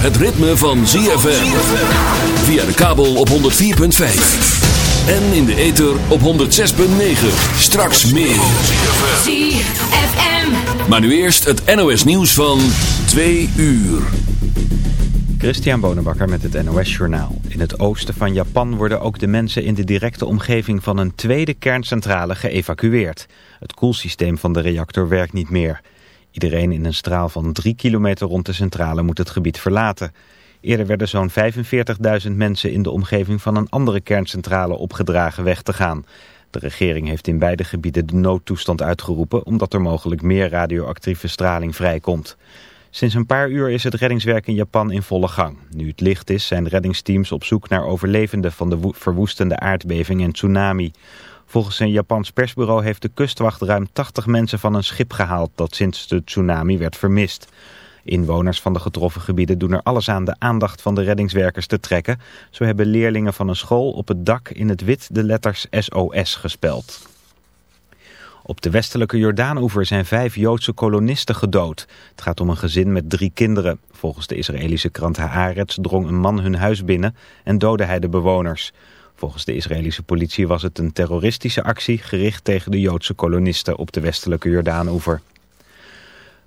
het ritme van ZFM. Via de kabel op 104.5. En in de ether op 106.9. Straks meer. ZFM. Maar nu eerst het NOS nieuws van 2 uur. Christian Bonenbakker met het NOS Journaal. In het oosten van Japan worden ook de mensen in de directe omgeving van een tweede kerncentrale geëvacueerd. Het koelsysteem van de reactor werkt niet meer. Iedereen in een straal van drie kilometer rond de centrale moet het gebied verlaten. Eerder werden zo'n 45.000 mensen in de omgeving van een andere kerncentrale opgedragen weg te gaan. De regering heeft in beide gebieden de noodtoestand uitgeroepen omdat er mogelijk meer radioactieve straling vrijkomt. Sinds een paar uur is het reddingswerk in Japan in volle gang. Nu het licht is zijn reddingsteams op zoek naar overlevenden van de verwoestende aardbeving en tsunami. Volgens een Japans persbureau heeft de kustwacht ruim 80 mensen van een schip gehaald dat sinds de tsunami werd vermist. Inwoners van de getroffen gebieden doen er alles aan de aandacht van de reddingswerkers te trekken. Zo hebben leerlingen van een school op het dak in het wit de letters SOS gespeld. Op de westelijke Jordaanoever zijn vijf Joodse kolonisten gedood. Het gaat om een gezin met drie kinderen. Volgens de Israëlische krant Haaretz drong een man hun huis binnen en doodde hij de bewoners. Volgens de Israëlische politie was het een terroristische actie gericht tegen de Joodse kolonisten op de westelijke Jordaanoever.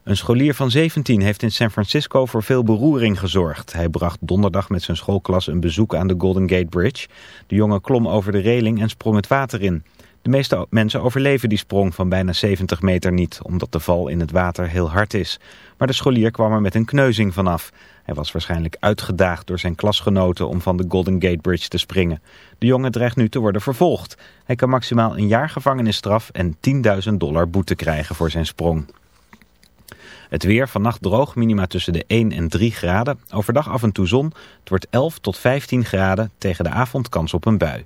Een scholier van 17 heeft in San Francisco voor veel beroering gezorgd. Hij bracht donderdag met zijn schoolklas een bezoek aan de Golden Gate Bridge. De jongen klom over de reling en sprong het water in. De meeste mensen overleven die sprong van bijna 70 meter niet, omdat de val in het water heel hard is. Maar de scholier kwam er met een kneuzing vanaf. Hij was waarschijnlijk uitgedaagd door zijn klasgenoten om van de Golden Gate Bridge te springen. De jongen dreigt nu te worden vervolgd. Hij kan maximaal een jaar gevangenisstraf en 10.000 dollar boete krijgen voor zijn sprong. Het weer vannacht droog, minima tussen de 1 en 3 graden. Overdag af en toe zon. Het wordt 11 tot 15 graden. Tegen de avond kans op een bui.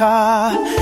All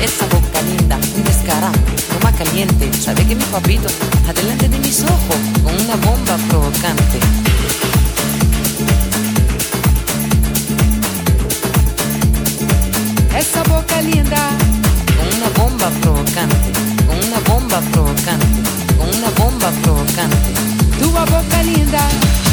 Esa boca linda, descarada, toma caliente. Sabe que mi papito adelante de mis ojos con una bomba provocante. Esa boca linda, con una bomba provocante, con una bomba provocante, con una bomba provocante. Tu boca linda.